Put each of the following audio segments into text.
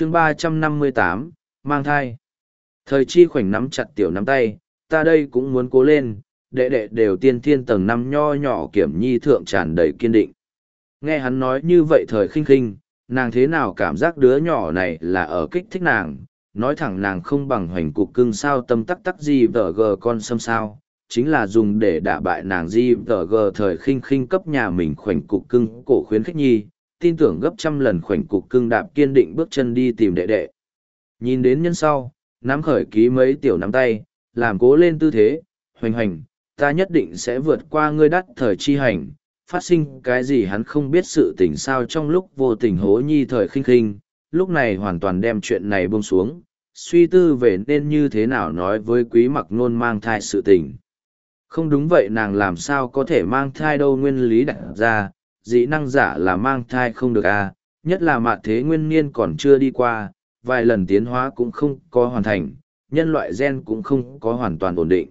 chương ba trăm năm mươi tám, mang thai. Thời chi khoảnh nắm chặt tiểu nắm tay, ta đây cũng muốn cố lên, đệ đệ đều tiên thiên tầng năm nho nhỏ kiểm nhi thượng tràn đầy kiên định. Nghe hắn nói như vậy thời khinh khinh, nàng thế nào cảm giác đứa nhỏ này là ở kích thích nàng? Nói thẳng nàng không bằng hoành cục cưng sao tâm tắc tắc gì vờ gờ con xâm sao, chính là dùng để đả bại nàng di vờ gờ thời khinh khinh cấp nhà mình khoảnh cục cưng cổ khuyến khích nhi tin tưởng gấp trăm lần khoảnh cục cưng đạp kiên định bước chân đi tìm đệ đệ. Nhìn đến nhân sau, nắm khởi ký mấy tiểu nắm tay, làm cố lên tư thế, hoành hoành, ta nhất định sẽ vượt qua ngươi đắt thời chi hành, phát sinh cái gì hắn không biết sự tình sao trong lúc vô tình hố nhi thời khinh khinh, lúc này hoàn toàn đem chuyện này buông xuống, suy tư về nên như thế nào nói với quý mặc nôn mang thai sự tình. Không đúng vậy, nàng làm sao có thể mang thai đâu, nguyên lý đặt ra dĩ năng giả là mang thai không được à nhất là mạ thế nguyên niên còn chưa đi qua, vài lần tiến hóa cũng không có hoàn thành, nhân loại gen cũng không có hoàn toàn ổn định.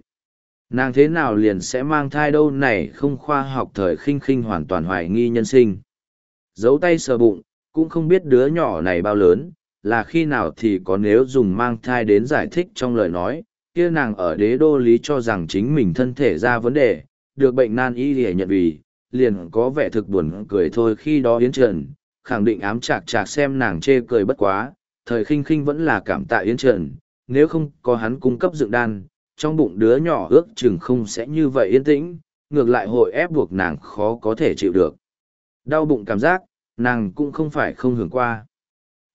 Nàng thế nào liền sẽ mang thai đâu này không khoa học thời khinh khinh hoàn toàn hoài nghi nhân sinh. Giấu tay sờ bụng, cũng không biết đứa nhỏ này bao lớn, là khi nào thì có nếu dùng mang thai đến giải thích trong lời nói. Kia nàng ở đế đô lý cho rằng chính mình thân thể ra vấn đề, được bệnh nan y lìa nhận vì liền có vẻ thực buồn cười thôi khi đó yến trần khẳng định ám chạc chạc xem nàng chê cười bất quá thời khinh khinh vẫn là cảm tạ yến trần nếu không có hắn cung cấp dựng đan trong bụng đứa nhỏ ước chừng không sẽ như vậy yên tĩnh, ngược lại hội ép buộc nàng khó có thể chịu được. Đau bụng cảm giác, nàng cũng không phải không hưởng qua.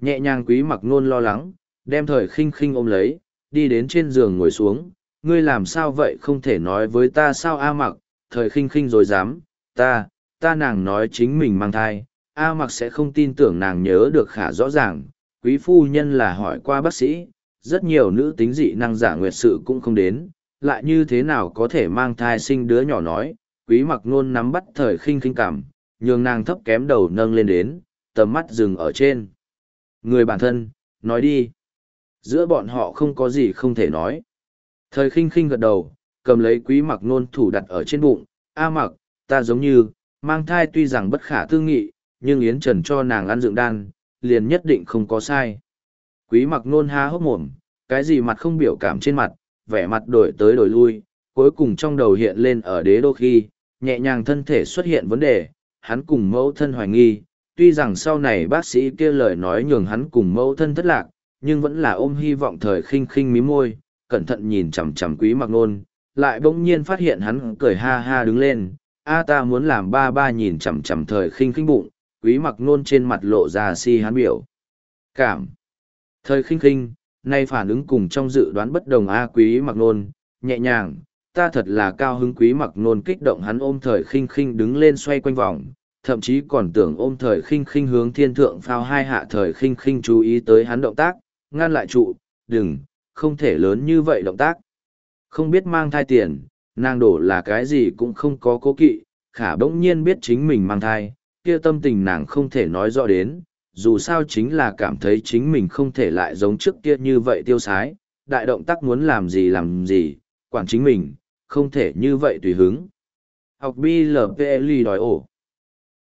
Nhẹ nhàng quý mặc nôn lo lắng, đem thời khinh khinh ôm lấy, đi đến trên giường ngồi xuống, ngươi làm sao vậy không thể nói với ta sao a mặc, thời khinh khinh rồi dám, ta, ta nàng nói chính mình mang thai, a mặc sẽ không tin tưởng nàng nhớ được khả rõ ràng, quý phu nhân là hỏi qua bác sĩ, rất nhiều nữ tính dị năng giả nguyệt sự cũng không đến, lại như thế nào có thể mang thai sinh đứa nhỏ nói, quý mặc nôn nắm bắt thời khinh khinh cảm, nhường nàng thấp kém đầu nâng lên đến, tầm mắt dừng ở trên. Người bản thân, nói đi. Giữa bọn họ không có gì không thể nói. Thời khinh khinh gật đầu, cầm lấy quý mặc nôn thủ đặt ở trên bụng, A mặc, ta giống như, mang thai tuy rằng bất khả tư nghị, nhưng Yến Trần cho nàng ăn dưỡng đan, liền nhất định không có sai. Quý mặc nôn há hốc mồm, cái gì mặt không biểu cảm trên mặt, vẻ mặt đổi tới đổi lui, cuối cùng trong đầu hiện lên ở đế đô khi, nhẹ nhàng thân thể xuất hiện vấn đề, hắn cùng mẫu thân hoài nghi, tuy rằng sau này bác sĩ kia lời nói nhường hắn cùng mẫu thân thất lạc, nhưng vẫn là ôm hy vọng thời khinh khinh mí môi, cẩn thận nhìn chằm chằm quý mặc nôn, lại bỗng nhiên phát hiện hắn cười ha ha đứng lên, a ta muốn làm ba ba nhìn chằm chằm thời khinh khinh bụng, quý mặc nôn trên mặt lộ ra si hán biểu. Cảm. Thời khinh khinh, nay phản ứng cùng trong dự đoán bất đồng A quý mặc nôn, nhẹ nhàng, ta thật là cao hứng quý mặc nôn kích động hắn ôm thời khinh khinh đứng lên xoay quanh vòng, thậm chí còn tưởng ôm thời khinh khinh hướng thiên thượng phao hai hạ thời khinh khinh chú ý tới hắn động tác, ngăn lại trụ, đừng, không thể lớn như vậy động tác. Không biết mang thai tiền, nàng đổ là cái gì cũng không có cố kỵ, khả bỗng nhiên biết chính mình mang thai, kia tâm tình nàng không thể nói rõ đến, dù sao chính là cảm thấy chính mình không thể lại giống trước kia như vậy tiêu sái, đại động tác muốn làm gì làm gì, quản chính mình, không thể như vậy tùy hứng. Học BLPLI đòi ổ.